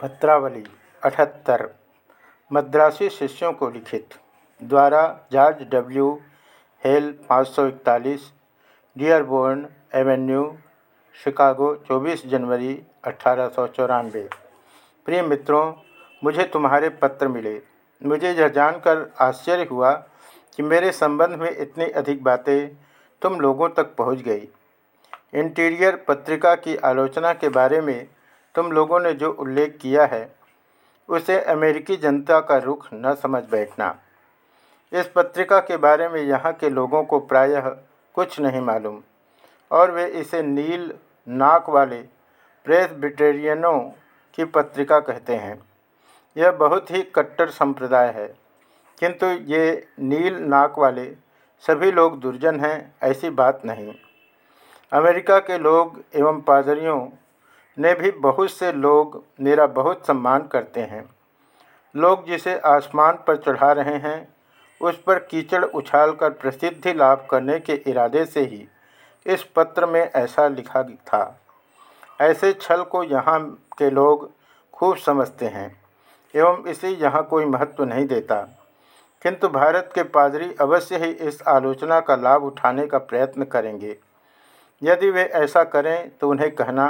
पत्रावली, अठहत्तर, मद्रासी शिष्यों को लिखित, द्वारा जॉर्ज डब्ल्यू, हेल पाँच सौ इकतालीस, डियरबोर्न एवेन्यू, शिकागो 24 जनवरी अठारह प्रिय मित्रों, मुझे तुम्हारे पत्र मिले। मुझे यह जानकर आश्चर्य हुआ कि मेरे संबंध में इतनी अधिक बातें तुम लोगों तक पहुँच गई। इंटीरियर पत्रिका की आलोचना के बारे में तुम लोगों ने जो उल्लेख किया है, उसे अमेरिकी जनता का रुख न समझ बैठना। इस पत्रिका के बारे में यहाँ के लोगों को प्रायः कुछ नहीं मालूम, और वे इसे नील नाक वाले प्रेस ब्रिटेरियनों की पत्रिका कहते हैं। यह बहुत ही कट्टर संप्रदाय है, किंतु ये नील नाक वाले सभी लोग दुर्जन हैं, ऐसी बात नहीं। अमेरिका के लोग एवं पादरियों ने भी बहुत से लोग मेरा बहुत सम्मान करते हैं। लोग जिसे आसमान पर चढ़ा रहे हैं, उस पर कीचड़ उछालकर प्रसिद्धि लाभ करने के इरादे से ही इस पत्र में ऐसा लिखा था। ऐसे छल को यहाँ के लोग खूब समझते हैं, एवं इसे यहाँ कोई महत्व नहीं देता। किंतु भारत के पादरी अवश्य ही इस आलोचना का लाभ उठाने का प्रयत्न करेंगे। यदि वे ऐसा करें तो उन्हें कहना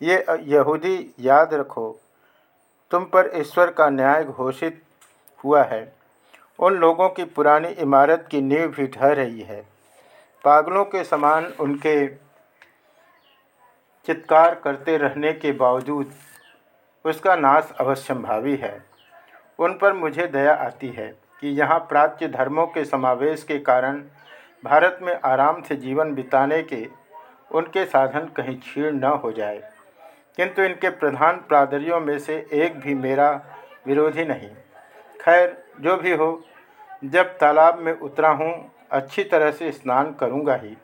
ये यहूदी याद रखो, तुम पर ईश्वर का न्याय घोषित हुआ है। उन लोगों की पुरानी इमारत की नींव भी ढह रही है। पागलों के समान उनके चित्कार करते रहने के बावजूद उसका नाश अवश्यंभावी है। उन पर मुझे दया आती है कि यहाँ प्राच्य धर्मों के समावेश के कारण भारत में आराम से जीवन बिताने के उनके साधन कहीं छीण न हो जाए। किंतु इनके प्रधान प्रादरियों में से एक भी मेरा विरोधी नहीं। खैर, जो भी हो, जब तालाब में उतरा हूँ, अच्छी तरह से स्नान करूँगा ही।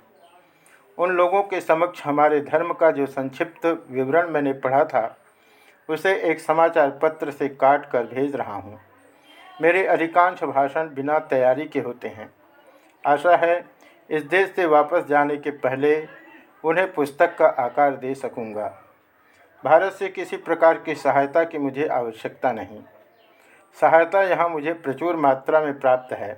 उन लोगों के समक्ष हमारे धर्म का जो संक्षिप्त विवरण मैंने पढ़ा था, उसे एक समाचार पत्र से काट कर भेज रहा हूँ। मेरे अधिकांश भाषण बिना तैयारी के होते हैं। आशा है, इस देश से वापस जाने के पहले उन्हें पुस्तक का आकार दे सकूँगा। भारत से किसी प्रकार की सहायता की मुझे आवश्यकता नहीं। सहायता यहाँ मुझे प्रचुर मात्रा में प्राप्त है।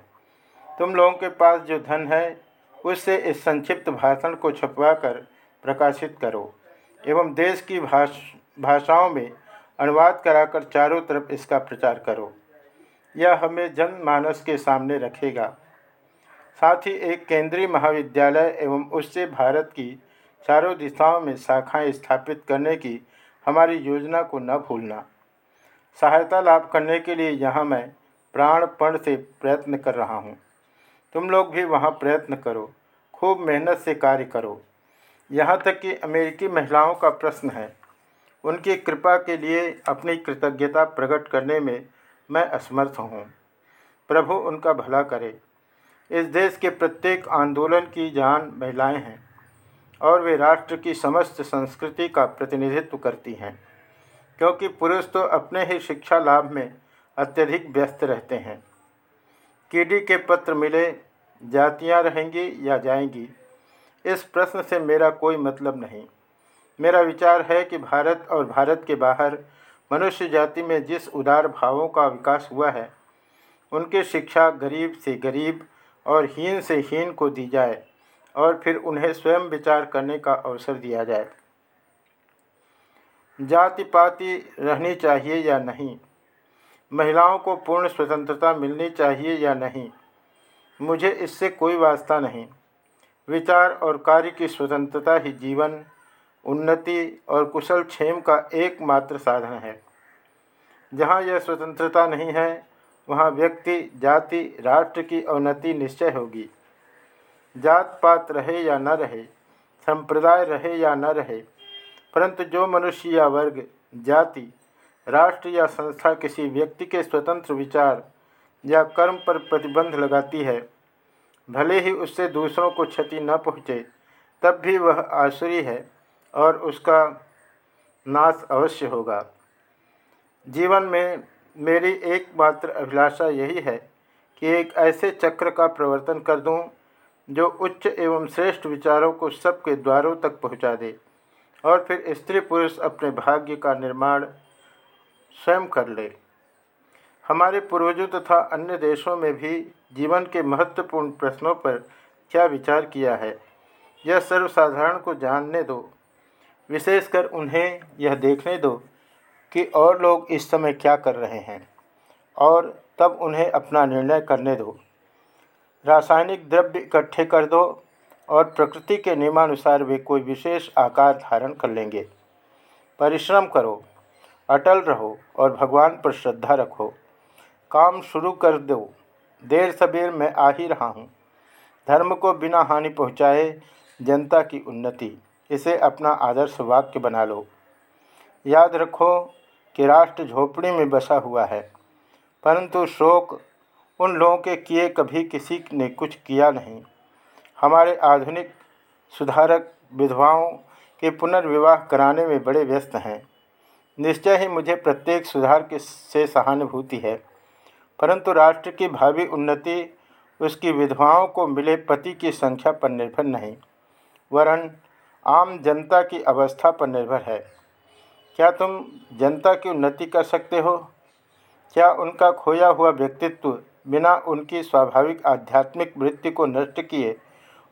तुम लोगों के पास जो धन है, उससे इस संक्षिप्त भाषण को छपवा कर प्रकाशित करो एवं देश की भाष, भाषाओं में अनुवाद कराकर चारों तरफ़ इसका प्रचार करो। यह हमें जनमानस के सामने रखेगा। साथ ही एक केंद्रीय महाविद्यालय एवं उससे भारत की चारों दिशाओं में शाखाएँ स्थापित करने की हमारी योजना को न भूलना। सहायता लाभ करने के लिए यहाँ मैं प्राणपण से प्रयत्न कर रहा हूँ। तुम लोग भी वहाँ प्रयत्न करो। खूब मेहनत से कार्य करो। यहाँ तक कि अमेरिकी महिलाओं का प्रश्न है। उनकी कृपा के लिए अपनी कृतज्ञता प्रकट करने में मैं असमर्थ हूँ। प्रभु उनका भला करे। इस देश के प्रत्येक आंदोलन की जान महिलाएँ हैं। और वे राष्ट्र की समस्त संस्कृति का प्रतिनिधित्व करती हैं, क्योंकि पुरुष तो अपने ही शिक्षा लाभ में अत्यधिक व्यस्त रहते हैं। कीडी के पत्र मिले, जातियाँ रहेंगी या जाएँगी, इस प्रश्न से मेरा कोई मतलब नहीं। मेरा विचार है कि भारत और भारत के बाहर मनुष्य जाति में जिस उदार भावों का विकास हुआ है, उनकी शिक्षा गरीब से गरीब और हीन से हीन को दी जाए। और फिर उन्हें स्वयं विचार करने का अवसर दिया जाए। जाति पाति रहनी चाहिए या नहीं? महिलाओं को पूर्ण स्वतंत्रता मिलनी चाहिए या नहीं? मुझे इससे कोई वास्ता नहीं। विचार और कार्य की स्वतंत्रता ही जीवन, उन्नति और कुशल क्षेम का एकमात्र साधन है। जहाँ यह स्वतंत्रता नहीं है, वहाँ व्यक्ति, जाति, राष्ट्र की अवनति निश्चय होगी। जात पात रहे या न रहे, संप्रदाय रहे या न रहे, परंतु जो मनुष्य या वर्ग, जाति, राष्ट्र या संस्था किसी व्यक्ति के स्वतंत्र विचार या कर्म पर प्रतिबंध लगाती है, भले ही उससे दूसरों को क्षति न पहुँचे, तब भी वह आसुरी है और उसका नाश अवश्य होगा। जीवन में मेरी एकमात्र अभिलाषा यही है कि एक ऐसे चक्र का प्रवर्तन कर दूँ जो उच्च एवं श्रेष्ठ विचारों को सबके द्वारों तक पहुँचा दे और फिर स्त्री पुरुष अपने भाग्य का निर्माण स्वयं कर ले। हमारे पूर्वजों तथा अन्य देशों में भी जीवन के महत्वपूर्ण प्रश्नों पर क्या विचार किया है, यह सर्वसाधारण को जानने दो। विशेषकर उन्हें यह देखने दो कि और लोग इस समय क्या कर रहे हैं और तब उन्हें अपना निर्णय करने दो। रासायनिक द्रव्य इकट्ठे कर दो और प्रकृति के नियमानुसार वे कोई विशेष आकार धारण कर लेंगे। परिश्रम करो, अटल रहो और भगवान पर श्रद्धा रखो। काम शुरू कर दो। देर सबेर मैं आ ही रहा हूँ। धर्म को बिना हानि पहुँचाए जनता की उन्नति। इसे अपना आदर्श वाक्य बना लो। याद रखो कि राष्ट्र झोपड़ी में बसा हुआ है, परंतु शोक उन लोगों के किए कभी किसी ने कुछ किया नहीं। हमारे आधुनिक सुधारक विधवाओं के पुनर्विवाह कराने में बड़े व्यस्त हैं। निश्चय ही मुझे प्रत्येक सुधार के से सहानुभूति है। परंतु राष्ट्र की भावी उन्नति उसकी विधवाओं को मिले पति की संख्या पर निर्भर नहीं। वरन आम जनता की अवस्था पर निर्भर है। क्या तुम जनता की उन्नति कर सकते हो? क्या उनका खोया हुआ व्यक्तित्व बिना उनकी स्वाभाविक आध्यात्मिक वृत्ति को नष्ट किए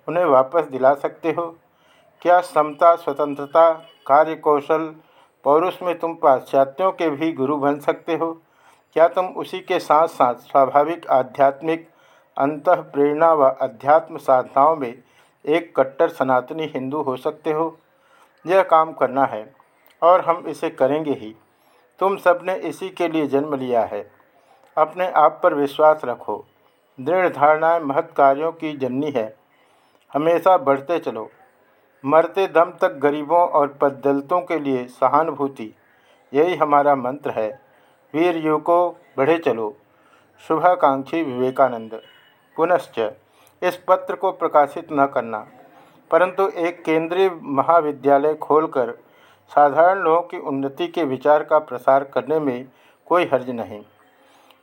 उन्हें वापस दिला सकते हो? क्या समता, स्वतंत्रता कार्य कौशल पौरुष में तुम पाश्चात्यों के भी गुरु बन सकते हो? क्या तुम उसी के साथ साथ स्वाभाविक आध्यात्मिक अंत प्रेरणा व अध्यात्म साधनाओं में एक कट्टर सनातनी हिंदू हो सकते हो? यह काम करना है और हम इसे करेंगे ही। तुम सबने इसी के लिए जन्म लिया है। अपने आप पर विश्वास रखो। दृढ़ धारणाएँ महत् कार्यों की जननी है। हमेशा बढ़ते चलो। मरते दम तक गरीबों और पददलितों के लिए सहानुभूति, यही हमारा मंत्र है। वीर युवको, बढ़े चलो। शुभाकांक्षी विवेकानंद। पुनश्च, इस पत्र को प्रकाशित न करना, परंतु एक केंद्रीय महाविद्यालय खोलकर साधारण लोगों की उन्नति के विचार का प्रसार करने में कोई हर्ज नहीं।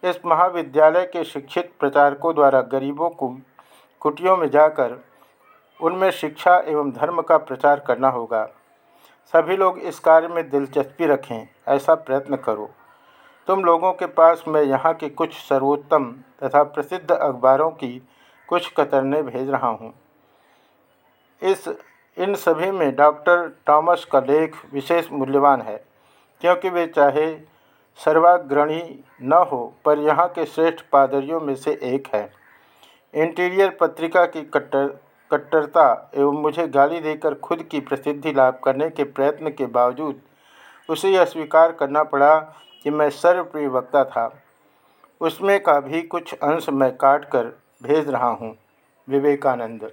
इस महाविद्यालय के शिक्षित प्रचारकों द्वारा गरीबों को कुटियों में जाकर उनमें शिक्षा एवं धर्म का प्रचार करना होगा। सभी लोग इस कार्य में दिलचस्पी रखें, ऐसा प्रयत्न करो। तुम लोगों के पास मैं यहाँ के कुछ सर्वोत्तम तथा प्रसिद्ध अखबारों की कुछ कतरने भेज रहा हूँ। इस, इन सभी में डॉक्टर टॉमस का लेख विशेष मूल्यवान है, क्योंकि वे चाहे सर्वाग्रणी न हो, पर यहाँ के श्रेष्ठ पादरियों में से एक है। इंटीरियर पत्रिका की कट्टर, कट्टरता एवं मुझे गाली देकर खुद की प्रसिद्धि लाभ करने के प्रयत्न के बावजूद, उसे यह स्वीकार करना पड़ा कि मैं सर्वप्रिय वक्ता था। उसमें का भी कुछ अंश मैं काट कर भेज रहा हूँ। विवेकानंद